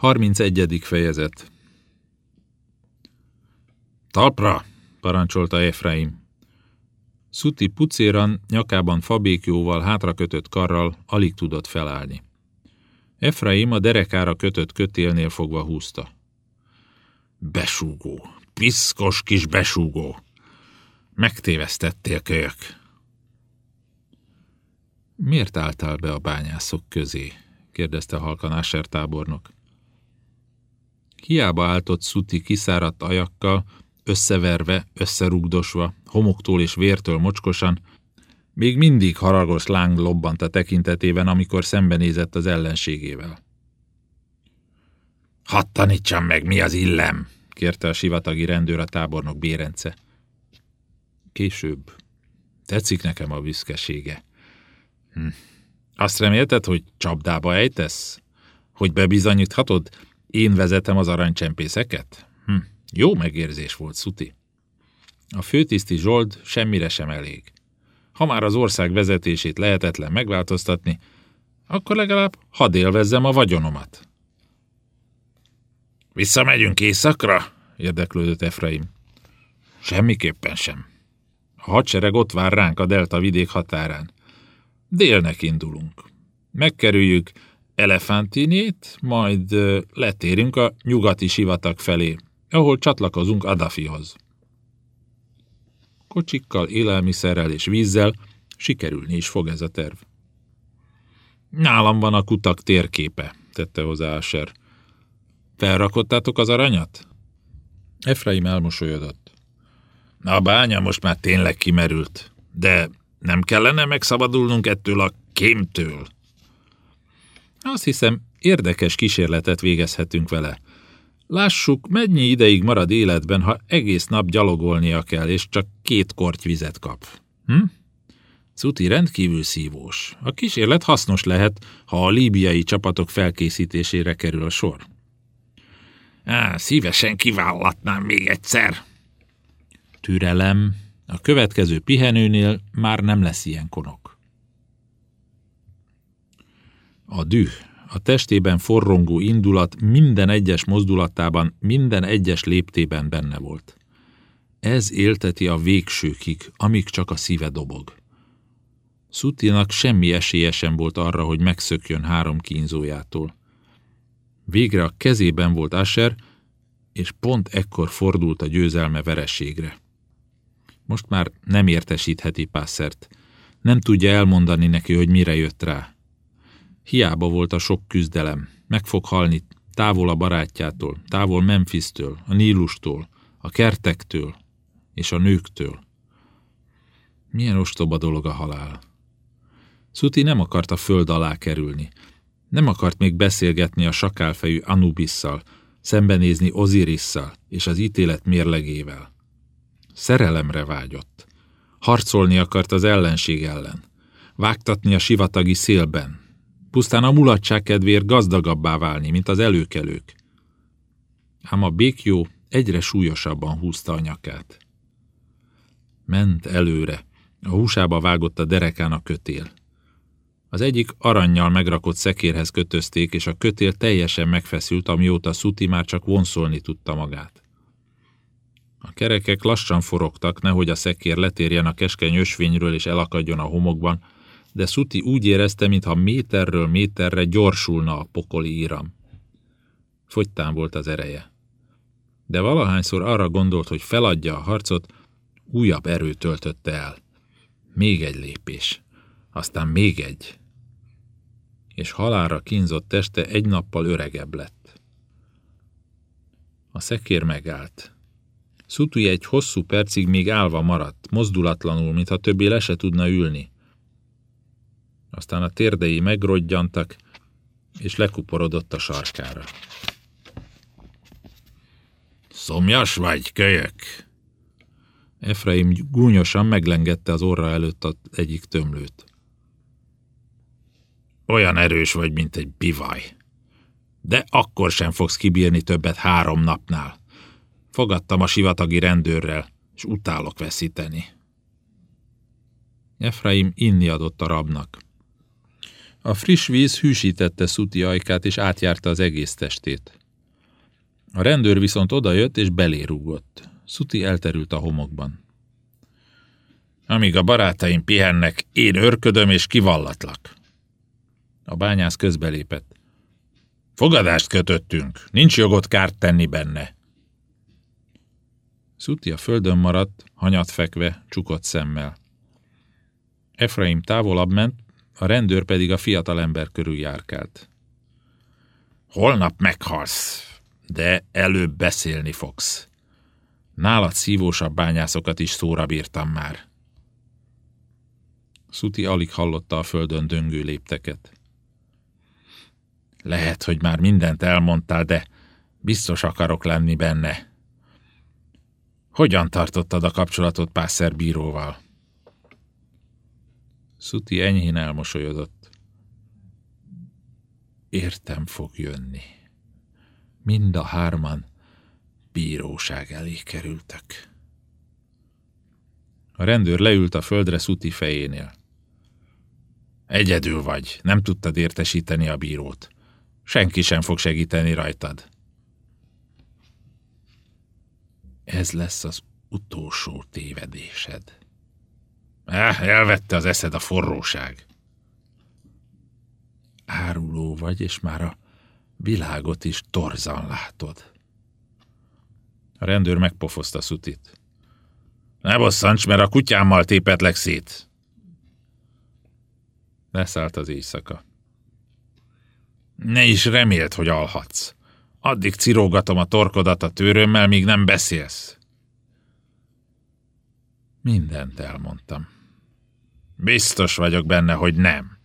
31. fejezet Talpra! parancsolta Efraim. Szuti pucéran, nyakában fabékjóval hátrakötött karral alig tudott felállni. Efraim a derekára kötött kötélnél fogva húzta. Besúgó, piszkos kis besúgó! Megtévesztettél, kölyök! Miért álltál be a bányászok közé? kérdezte halkan Asher tábornok. Hiába áltott Szuti kiszáradt ajakkal, összeverve, összerugdosva, homoktól és vértől mocskosan, még mindig haragos láng lobbant a tekintetében, amikor szembenézett az ellenségével. Hadd tanítsam meg, mi az illem, kérte a sivatagi rendőr a tábornok Bérence. Később. Tetszik nekem a büszkesége. Hm. Azt remélted, hogy csapdába ejtesz? Hogy bebizonyíthatod, én vezetem az aranycsempészeket? Hm. Jó megérzés volt, Szuti. A főtiszti Zsold semmire sem elég. Ha már az ország vezetését lehetetlen megváltoztatni, akkor legalább hadd élvezzem a vagyonomat. Visszamegyünk éjszakra? érdeklődött Efraim. Semmiképpen sem. A hadsereg ott vár ránk a delta vidék határán. Délnek indulunk. Megkerüljük Elefántinét, majd letérünk a nyugati sivatag felé, ahol csatlakozunk Adafihoz. Kocsikkal, élelmiszerrel és vízzel sikerülni is fog ez a terv. Nálam van a kutak térképe, tette hozzá Asher. Felrakottátok az aranyat? Efraim elmosolyodott. A bánya most már tényleg kimerült, de nem kellene megszabadulnunk ettől a kémtől. Azt hiszem, érdekes kísérletet végezhetünk vele. Lássuk, mennyi ideig marad életben, ha egész nap gyalogolnia kell, és csak két korty vizet kap. Hm? Cuti rendkívül szívós. A kísérlet hasznos lehet, ha a líbiai csapatok felkészítésére kerül a sor. Á, szívesen kivállatnám még egyszer. Türelem. A következő pihenőnél már nem lesz ilyen konok. A düh, a testében forrongó indulat minden egyes mozdulatában, minden egyes léptében benne volt. Ez élteti a végsőkig, amíg csak a szíve dobog. Szutinak semmi esélye sem volt arra, hogy megszökjön három kínzójától. Végre a kezében volt Asher, és pont ekkor fordult a győzelme vereségre. Most már nem értesítheti Pászert. Nem tudja elmondani neki, hogy mire jött rá. Hiába volt a sok küzdelem. Meg fog halni távol a barátjától, távol Memphisztől, a Nílustól, a kertektől és a nőktől. Milyen ostoba dolog a halál. Szuti nem akart a föld alá kerülni. Nem akart még beszélgetni a sakálfejű Anubisszal, szembenézni Ozirisszal és az ítélet mérlegével. Szerelemre vágyott. Harcolni akart az ellenség ellen. Vágtatni a sivatagi szélben, pusztán a mulatság kedvéért gazdagabbá válni, mint az előkelők. Ám a békjó egyre súlyosabban húzta a nyakát. Ment előre, a húsába vágott a derekán a kötél. Az egyik aranyjal megrakott szekérhez kötözték, és a kötél teljesen megfeszült, amióta Szuti már csak vonszolni tudta magát. A kerekek lassan forogtak, nehogy a szekér letérjen a keskeny ösvényről és elakadjon a homokban, de Szuti úgy érezte, mintha méterről méterre gyorsulna a pokoli íram. Fogytán volt az ereje. De valahányszor arra gondolt, hogy feladja a harcot, újabb erő töltötte el. Még egy lépés, aztán még egy. És halára kínzott teste egy nappal öregebb lett. A szekér megállt. Szuti egy hosszú percig még állva maradt, mozdulatlanul, mintha többé le se tudna ülni aztán a térdei megrodjantak, és lekuporodott a sarkára. Szomjas vagy, kölyök? Efraim gúnyosan meglengette az orra előtt az egyik tömlőt. Olyan erős vagy, mint egy bivaj. De akkor sem fogsz kibírni többet három napnál. Fogadtam a sivatagi rendőrrel, és utálok veszíteni. Efraim inni adott a rabnak. A friss víz hűsítette Szuti ajkát, és átjárta az egész testét. A rendőr viszont odajött, és belérúgott. Szuti elterült a homokban. Amíg a barátaim pihennek, én örködöm és kivallatlak. A bányász közbelépett. Fogadást kötöttünk, nincs jogot kárt tenni benne. Szuti a földön maradt, hanyat fekve, csukott szemmel. Efraim távolabb ment, a rendőr pedig a fiatal ember körül járkált. Holnap meghalsz, de előbb beszélni fogsz. Nálad szívósabb bányászokat is szóra bírtam már. Szuti alig hallotta a földön döngő lépteket. Lehet, hogy már mindent elmondtál, de biztos akarok lenni benne. Hogyan tartottad a kapcsolatot Pászer bíróval? Szuti enyhén elmosolyodott. Értem fog jönni. Mind a hárman bíróság elé kerültek. A rendőr leült a földre Szuti fejénél. Egyedül vagy, nem tudtad értesíteni a bírót. Senki sem fog segíteni rajtad. Ez lesz az utolsó tévedésed. Eh, elvette az eszed a forróság. Áruló vagy, és már a világot is torzan látod. A rendőr megpofozta Szutit. Ne bosszants, mert a kutyámmal tépetlek szét. Leszállt az éjszaka. Ne is remélt, hogy alhatsz. Addig cirógatom a torkodat a tőrömmel, míg nem beszélsz. Mindent elmondtam. Biztos vagyok benne, hogy nem.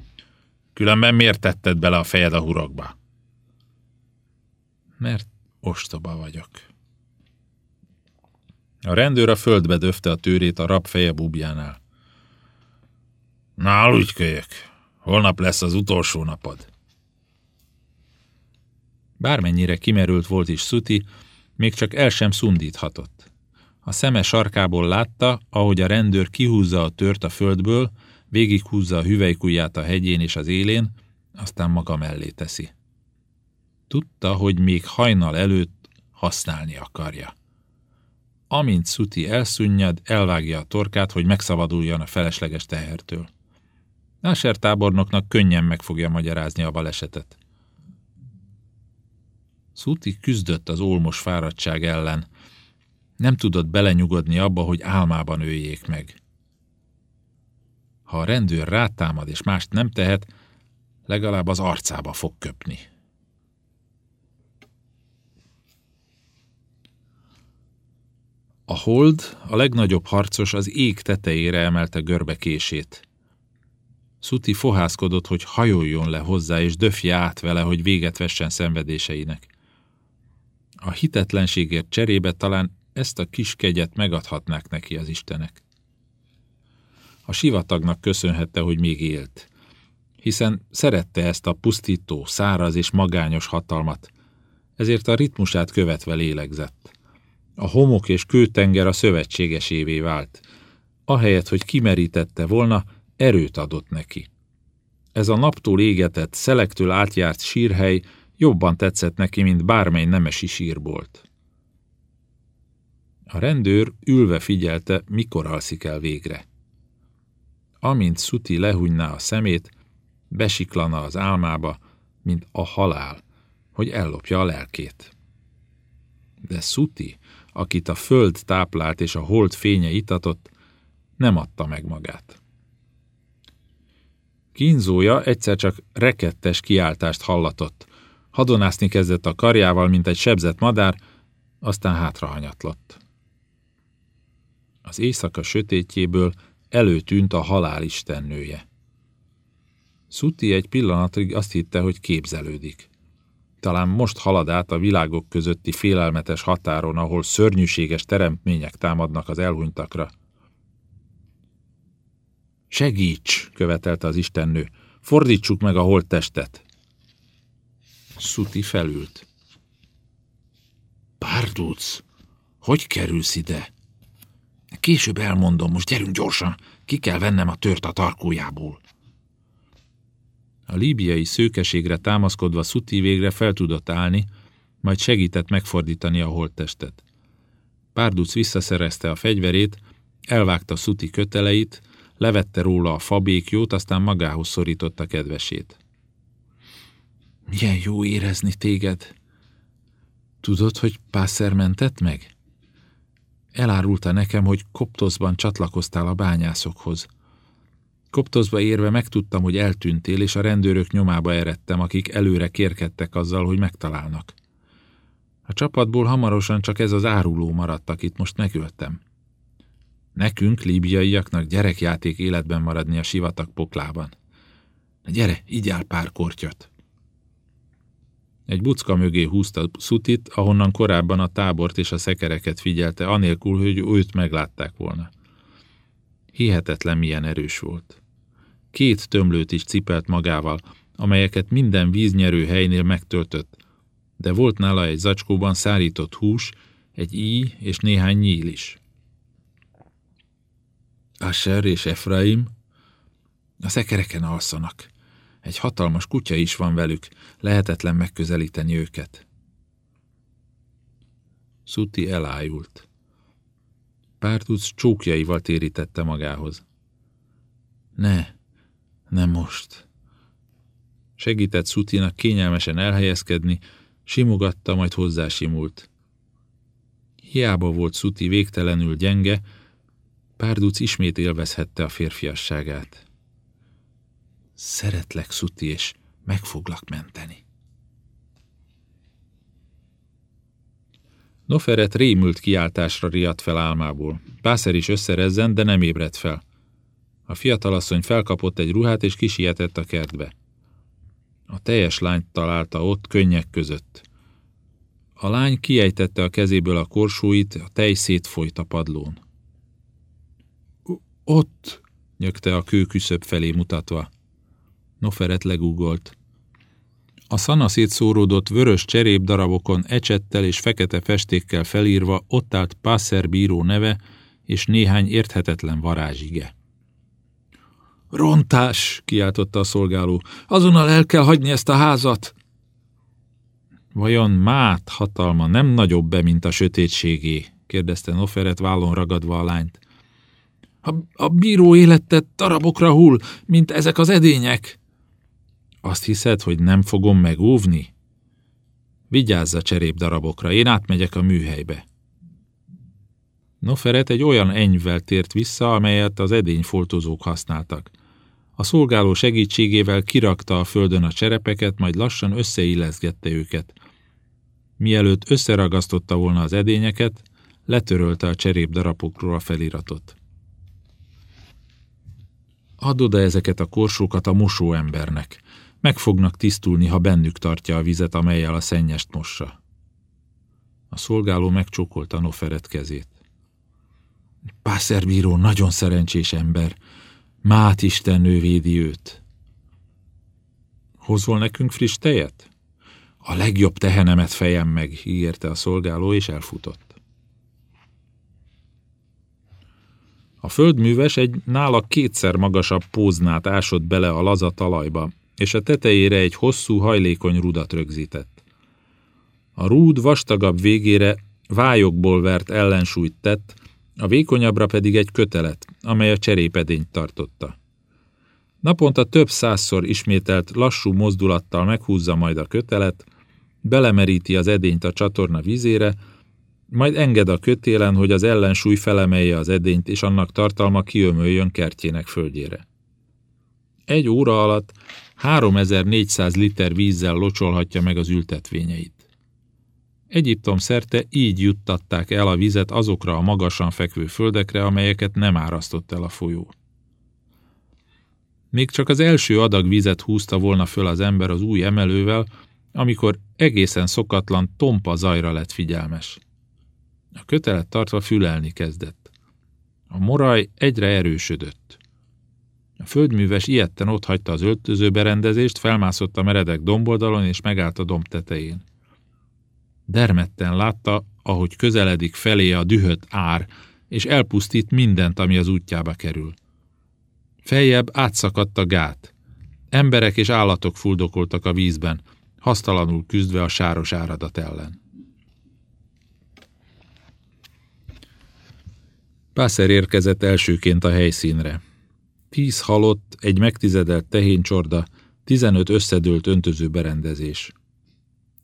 Különben miért tetted bele a fejed a hurokba? Mert ostoba vagyok. A rendőr a földbe döfte a tőrét a rab feje bubjánál. Na, aludj kölyök. Holnap lesz az utolsó napod. Bármennyire kimerült volt is Szuti, még csak el sem szundíthatott. A szeme sarkából látta, ahogy a rendőr kihúzza a tört a földből, végighúzza a hüvelykujját a hegyén és az élén, aztán maga mellé teszi. Tudta, hogy még hajnal előtt használni akarja. Amint Szuti elszunnyad, elvágja a torkát, hogy megszabaduljon a felesleges tehertől. Nasser tábornoknak könnyen meg fogja magyarázni a balesetet. Szuti küzdött az olmos fáradtság ellen. Nem tudott belenyugodni abba, hogy álmában öljék meg. Ha a rendőr rátámad és mást nem tehet, legalább az arcába fog köpni. A hold, a legnagyobb harcos az ég tetejére emelte görbekését. Szuti fohászkodott, hogy hajoljon le hozzá, és döfje át vele, hogy véget vessen szenvedéseinek. A hitetlenségért cserébe talán ezt a kis kegyet megadhatnák neki az istenek. A sivatagnak köszönhette, hogy még élt, hiszen szerette ezt a pusztító, száraz és magányos hatalmat, ezért a ritmusát követve lélegzett. A homok és kőtenger a szövetségesévé vált. Ahelyett, hogy kimerítette volna, erőt adott neki. Ez a naptól égetett, szelektől átjárt sírhely jobban tetszett neki, mint bármely nemesi sírbolt. A rendőr ülve figyelte, mikor alszik el végre. Amint Szuti lehúnyná a szemét, besiklana az álmába, mint a halál, hogy ellopja a lelkét. De Szuti, akit a föld táplált és a hold fénye itatott, nem adta meg magát. Kínzója egyszer csak rekettes kiáltást hallatott. Hadonászni kezdett a karjával, mint egy sebzett madár, aztán hátrahanyatlott. Az éjszaka sötétjéből előtűnt a halál istennője. Szuti egy pillanatig azt hitte, hogy képzelődik. Talán most halad át a világok közötti félelmetes határon, ahol szörnyűséges teremtmények támadnak az elhunytakra. Segíts, követelte az istennő, fordítsuk meg a holttestet. Szuti felült. Párduc, hogy kerülsz ide? Később elmondom, most gyerünk gyorsan, ki kell vennem a tört a tarkójából. A líbiai szőkeségre támaszkodva Szuti végre fel tudott állni, majd segített megfordítani a holttestet. Párduc visszaszerezte a fegyverét, elvágta Szuti köteleit, levette róla a fabékjót, aztán magához szorította kedvesét. Milyen jó érezni téged! Tudod, hogy Pászer mentett meg? Elárulta nekem, hogy Koptoszban csatlakoztál a bányászokhoz. Koptoszba érve megtudtam, hogy eltűntél, és a rendőrök nyomába eredtem, akik előre kérkedtek azzal, hogy megtalálnak. A csapatból hamarosan csak ez az áruló maradt, akit most megöltem. Nekünk, líbiaiaknak gyerekjáték életben maradni a sivatag poklában. Na gyere, áll pár kortyot! Egy bucka mögé húzta Szutit, ahonnan korábban a tábort és a szekereket figyelte, anélkül, hogy őt meglátták volna. Hihetetlen milyen erős volt. Két tömlőt is cipelt magával, amelyeket minden víznyerő helynél megtöltött, de volt nála egy zacskóban szárított hús, egy íj és néhány nyíl is. Asher és Efraim a szekereken alszanak. Egy hatalmas kutya is van velük, lehetetlen megközelíteni őket. Szuti elájult. Pártuc csókjaival térítette magához. Ne, nem most. Segített Szutinak kényelmesen elhelyezkedni, simogatta, majd hozzásimult. Hiába volt Szuti végtelenül gyenge, Párduc ismét élvezhette a férfiasságát. Szeretlek, Szuti, és meg foglak menteni. Noferet rémült kiáltásra riadt fel álmából. Pászer is összerezzen, de nem ébredt fel. A fiatalasszony felkapott egy ruhát, és kisietett a kertbe. A teljes lányt találta ott, könnyek között. A lány kiejtette a kezéből a korsóit, a tej szétfolyt a padlón. Ott, nyögte a kőküszöb felé mutatva. Noferet legúgolt. A szana szétszóródott vörös cserép darabokon ecsettel és fekete festékkel felírva ott állt Pászer bíró neve és néhány érthetetlen varázsige. Rontás, kiáltotta a szolgáló. Azonnal el kell hagyni ezt a házat. Vajon Mát hatalma nem nagyobb-e, mint a sötétségé? kérdezte Noferet vállon ragadva a lányt. A, a bíró élette darabokra hull, mint ezek az edények. Azt hiszed, hogy nem fogom megóvni? Vigyázz a darabokra, én átmegyek a műhelybe. Noferet egy olyan enyvvel tért vissza, amelyet az edényfoltozók használtak. A szolgáló segítségével kirakta a földön a cserepeket, majd lassan összeilleszgette őket. Mielőtt összeragasztotta volna az edényeket, letörölte a cserép darabokról a feliratot. Add oda ezeket a korsókat a mosóembernek. Meg fognak tisztulni, ha bennük tartja a vizet, amelyel a szennyest mossa. A szolgáló megcsókolta Noferet kezét. Pászerbíró nagyon szerencsés ember. Mát Istennő védi őt. Hozol nekünk friss tejet? A legjobb tehenemet fejem meg, ígérte a szolgáló, és elfutott. A földműves egy nála kétszer magasabb póznát ásott bele a laza talajba, és a tetejére egy hosszú, hajlékony rudat rögzített. A rúd vastagabb végére vályokból vert ellensúlyt tett, a vékonyabbra pedig egy kötelet, amely a cserépedényt tartotta. Naponta több százszor ismételt lassú mozdulattal meghúzza majd a kötelet, belemeríti az edényt a csatorna vízére, majd enged a kötélen, hogy az ellensúly felemelje az edényt, és annak tartalma kiömöljön kertjének földjére. Egy óra alatt 3400 liter vízzel locsolhatja meg az ültetvényeit. Egyiptom szerte így juttatták el a vizet azokra a magasan fekvő földekre, amelyeket nem árasztott el a folyó. Még csak az első adag vizet húzta volna föl az ember az új emelővel, amikor egészen szokatlan tompa zajra lett figyelmes. A kötelet tartva fülelni kezdett. A moraj egyre erősödött. A földműves ilyetten otthagyta az öltöző berendezést, felmászott a meredek domboldalon és megállt a domb tetején. Dermetten látta, ahogy közeledik felé a dühött ár, és elpusztít mindent, ami az útjába kerül. Feljebb átszakadt a gát. Emberek és állatok fuldokoltak a vízben, hasztalanul küzdve a sáros áradat ellen. Pászer érkezett elsőként a helyszínre. Tíz halott, egy megtizedelt tehéncsorda, tizenöt összedőlt öntöző berendezés.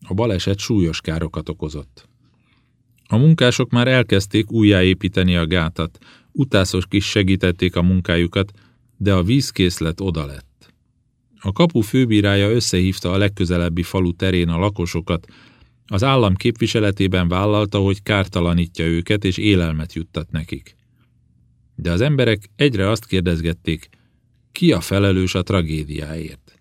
A baleset súlyos károkat okozott. A munkások már elkezdték újjáépíteni a gátat, utászos is segítették a munkájukat, de a vízkészlet oda lett. A kapu főbírája összehívta a legközelebbi falu terén a lakosokat, az állam képviseletében vállalta, hogy kártalanítja őket és élelmet juttat nekik. De az emberek egyre azt kérdezgették, ki a felelős a tragédiáért.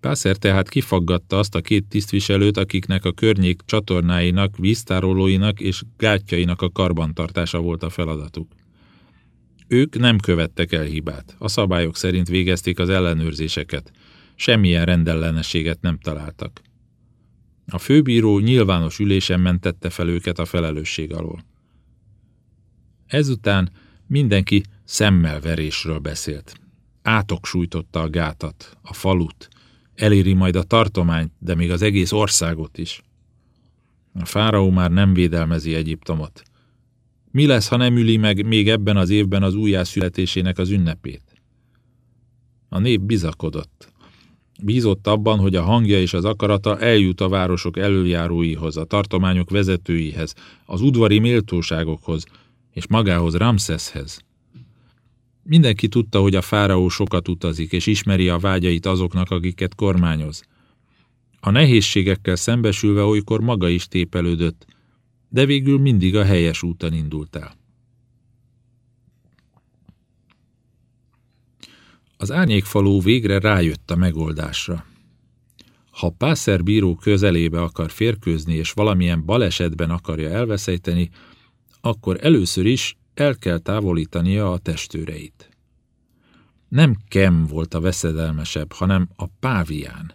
Pászer tehát kifaggatta azt a két tisztviselőt, akiknek a környék csatornáinak, víztárolóinak és gátjainak a karbantartása volt a feladatuk. Ők nem követtek el hibát, a szabályok szerint végezték az ellenőrzéseket, semmilyen rendellenességet nem találtak. A főbíró nyilvános ülésen mentette fel őket a felelősség alól. Ezután mindenki szemmelverésről beszélt. Átok sújtotta a gátat, a falut, eléri majd a tartományt, de még az egész országot is. A fáraó már nem védelmezi Egyiptomot. Mi lesz, ha nem üli meg még ebben az évben az újjászületésének az ünnepét? A nép bizakodott. Bízott abban, hogy a hangja és az akarata eljut a városok előjáróihoz, a tartományok vezetőihez, az udvari méltóságokhoz, és magához Ramszeszhez. Mindenki tudta, hogy a fáraó sokat utazik, és ismeri a vágyait azoknak, akiket kormányoz. A nehézségekkel szembesülve olykor maga is tépelődött, de végül mindig a helyes úton indult el. Az árnyékfaló végre rájött a megoldásra. Ha Pászer bíró közelébe akar férkőzni és valamilyen balesetben akarja elveszejteni, akkor először is el kell távolítania a testőreit. Nem Kem volt a veszedelmesebb, hanem a pávián,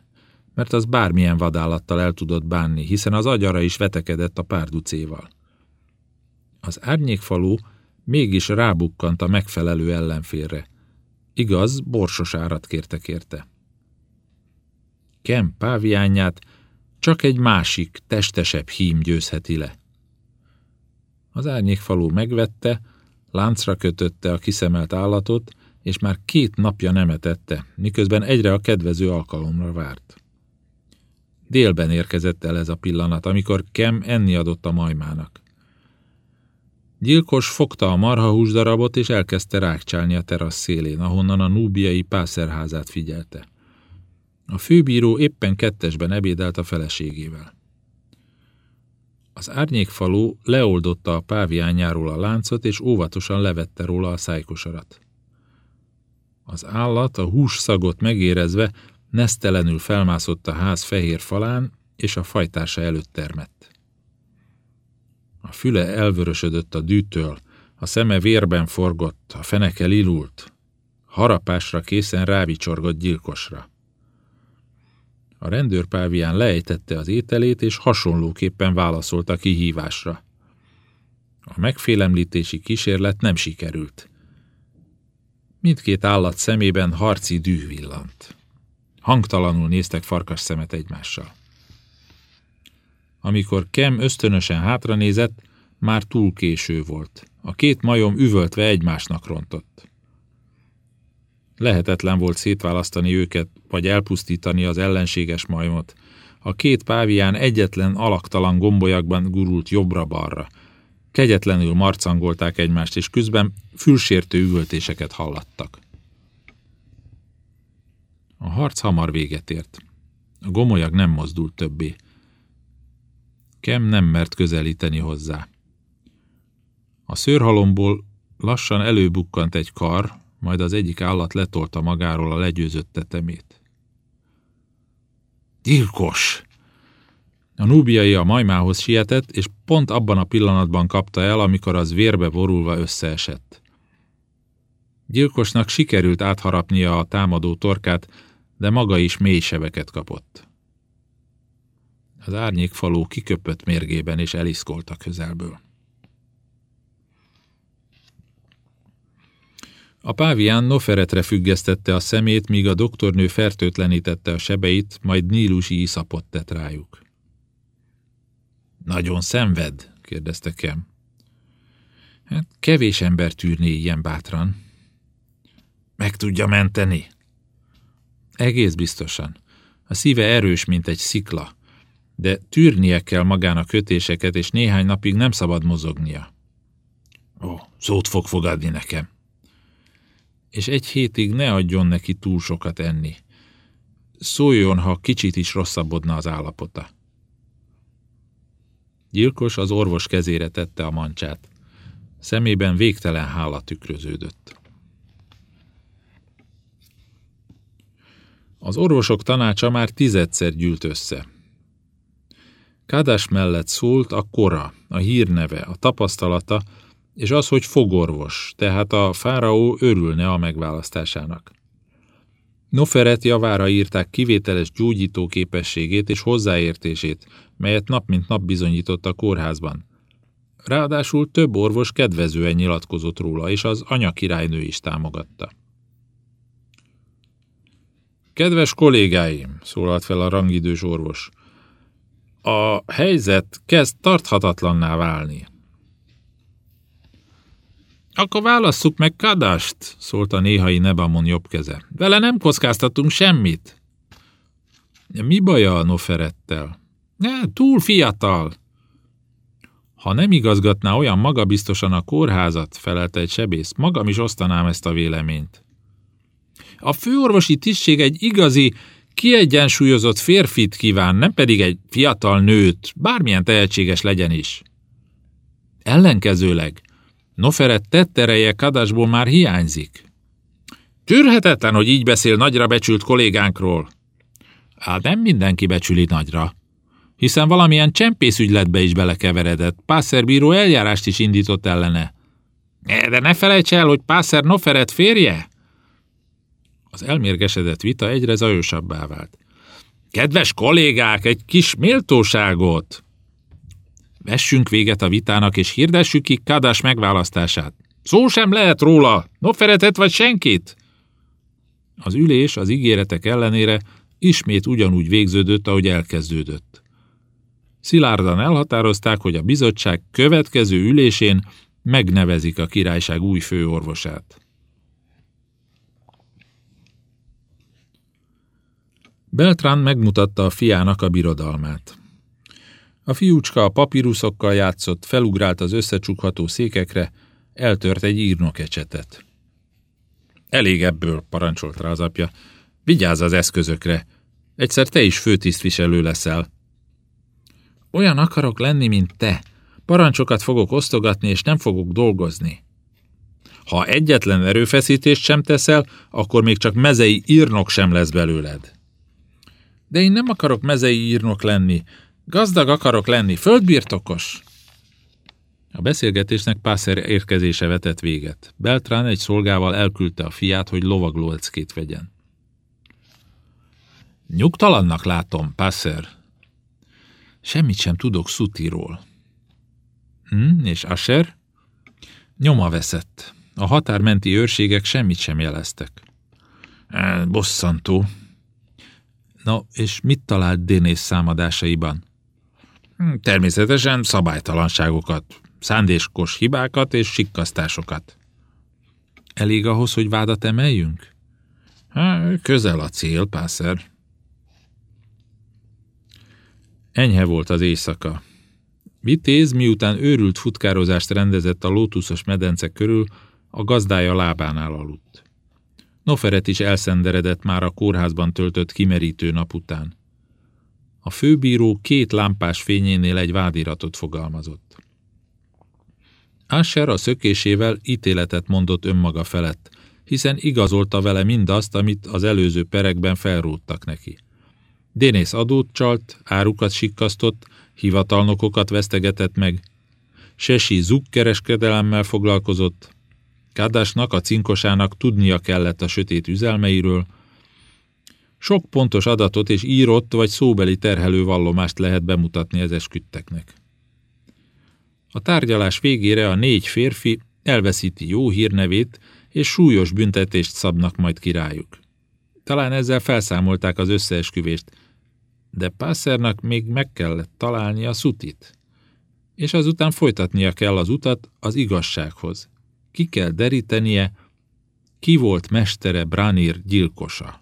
mert az bármilyen vadállattal el tudott bánni, hiszen az agyara is vetekedett a párducéval. Az árnyékfalú mégis rábukkant a megfelelő ellenfélre. Igaz, borsos árat kértek érte. Kem páviányát csak egy másik, testesebb hím győzheti le. Az árnyékfalú megvette, láncra kötötte a kiszemelt állatot, és már két napja nem etette, miközben egyre a kedvező alkalomra várt. Délben érkezett el ez a pillanat, amikor Kem enni adott a majmának. Gyilkos fogta a marhahús darabot, és elkezdte rákcsálni a terasz szélén, ahonnan a núbiai pászerházát figyelte. A főbíró éppen kettesben ebédelt a feleségével. Az árnyékfaló leoldotta a páviányáról a láncot, és óvatosan levette róla a szájkosarat. Az állat a hús szagot megérezve nesztelenül felmászott a ház fehér falán, és a fajtársa előtt termett. A füle elvörösödött a dűtől, a szeme vérben forgott, a feneke lilult, harapásra készen rávicsorgott gyilkosra. A rendőrpávián lejtette az ételét, és hasonlóképpen válaszolt a kihívásra. A megfélemlítési kísérlet nem sikerült. Mindkét állat szemében harci düh villant. Hangtalanul néztek farkas szemet egymással. Amikor Kem ösztönösen hátranézett, már túl késő volt. A két majom üvöltve egymásnak rontott. Lehetetlen volt szétválasztani őket, vagy elpusztítani az ellenséges majmot. A két pávián egyetlen alaktalan gombolyakban gurult jobbra-balra. Kegyetlenül marcangolták egymást, és közben fülsértő üvöltéseket hallattak. A harc hamar véget ért. A gomolyag nem mozdult többé. Kem nem mert közelíteni hozzá. A szőrhalomból lassan előbukkant egy kar, majd az egyik állat letolta magáról a legyőzött tetemét. Gyilkos! A núbiai a majmához sietett, és pont abban a pillanatban kapta el, amikor az vérbe borulva összeesett. Gyilkosnak sikerült átharapnia a támadó torkát, de maga is mély sebeket kapott. Az árnyékfaló kiköpött mérgében és eliszkolt a közelből. A pávián Noferetre függesztette a szemét, míg a doktornő fertőtlenítette a sebeit, majd nílusi iszapot tett rájuk. Nagyon szenved? kérdezte Kem. Hát kevés ember tűrné ilyen bátran. Meg tudja menteni? Egész biztosan. A szíve erős, mint egy szikla, de tűrnie kell magának kötéseket, és néhány napig nem szabad mozognia. Ó, szót fog fogadni nekem. És egy hétig ne adjon neki túl sokat enni. Szóljon, ha kicsit is rosszabbodna az állapota. Gyilkos az orvos kezére tette a mancsát. Szemében végtelen hála tükröződött. Az orvosok tanácsa már tizedszer gyűlt össze. Kádás mellett szólt a kora, a hírneve, a tapasztalata, és az, hogy fogorvos, tehát a fáraó örülne a megválasztásának. Noferet javára írták kivételes gyógyító képességét és hozzáértését, melyet nap mint nap bizonyított a kórházban. Ráadásul több orvos kedvezően nyilatkozott róla, és az anyakirálynő is támogatta. Kedves kollégáim, szólalt fel a rangidős orvos, a helyzet kezd tarthatatlanná válni. Akkor válasszuk meg Kadast, szólt a néhai Nebamon jobb keze. Vele nem kockáztatunk semmit. Mi baja a Noferettel? Ne, túl fiatal. Ha nem igazgatná olyan magabiztosan a kórházat, felelte egy sebész, magam is osztanám ezt a véleményt. A főorvosi tisztség egy igazi, kiegyensúlyozott férfit kíván, nem pedig egy fiatal nőt, bármilyen tehetséges legyen is. Ellenkezőleg, Noferet tettereje Kadasból már hiányzik. Tűrhetetlen, hogy így beszél nagyra becsült kollégánkról. Hát nem mindenki becsüli nagyra. Hiszen valamilyen csempészügyletbe is belekeveredett. Pászer bíró eljárást is indított ellene. De ne felejts el, hogy Pászer Noferet férje? Az elmérgesedett vita egyre zajosabbá vált. Kedves kollégák, egy kis méltóságot! Vessünk véget a vitának, és hirdessük ki Kadás megválasztását. Szó sem lehet róla, Noferetet vagy senkit! Az ülés az ígéretek ellenére ismét ugyanúgy végződött, ahogy elkezdődött. Szilárdan elhatározták, hogy a bizottság következő ülésén megnevezik a királyság új főorvosát. Beltrán megmutatta a fiának a birodalmát. A fiúcska a papíruszokkal játszott, felugrált az összecsukható székekre, eltört egy írnokecsetet. Elég ebből, parancsolt rá az apja. Vigyázz az eszközökre. Egyszer te is főtisztviselő leszel. Olyan akarok lenni, mint te. Parancsokat fogok osztogatni, és nem fogok dolgozni. Ha egyetlen erőfeszítést sem teszel, akkor még csak mezei írnok sem lesz belőled. De én nem akarok mezei írnok lenni. Gazdag akarok lenni, földbirtokos. A beszélgetésnek Pászer érkezése vetett véget. Beltrán egy szolgával elküldte a fiát, hogy lovaglóeckét vegyen. Nyugtalannak látom, Pászer. Semmit sem tudok Szutiról. Hm, és Asher? Nyoma veszett. A határmenti őrségek semmit sem jeleztek. E, bosszantó, Na, és mit talált Dénész számadásaiban? Hm, természetesen szabálytalanságokat, szándéskos hibákat és sikkasztásokat. Elég ahhoz, hogy vádat emeljünk? Há, közel a cél, Pászer. Enyhe volt az éjszaka. Vitéz, miután őrült futkározást rendezett a lótuszos medence körül, a gazdája lábánál aludt. Noferet is elszenderedett már a kórházban töltött kimerítő nap után. A főbíró két lámpás fényénél egy vádiratot fogalmazott. Asher a szökésével ítéletet mondott önmaga felett, hiszen igazolta vele mindazt, amit az előző perekben felrúttak neki. Dénész adót csalt, árukat sikkasztott, hivatalnokokat vesztegetett meg, Sesi zugkereskedelemmel foglalkozott, Kádásnak, a cinkosának tudnia kellett a sötét üzelmeiről. Sok pontos adatot és írott vagy szóbeli terhelő vallomást lehet bemutatni az esküdteknek. A tárgyalás végére a négy férfi elveszíti jó hírnevét, és súlyos büntetést szabnak majd királyuk. Talán ezzel felszámolták az összeesküvést, de Passernak még meg kellett találni a szutit. És azután folytatnia kell az utat az igazsághoz. Ki kell derítenie, ki volt mestere Branir gyilkosa.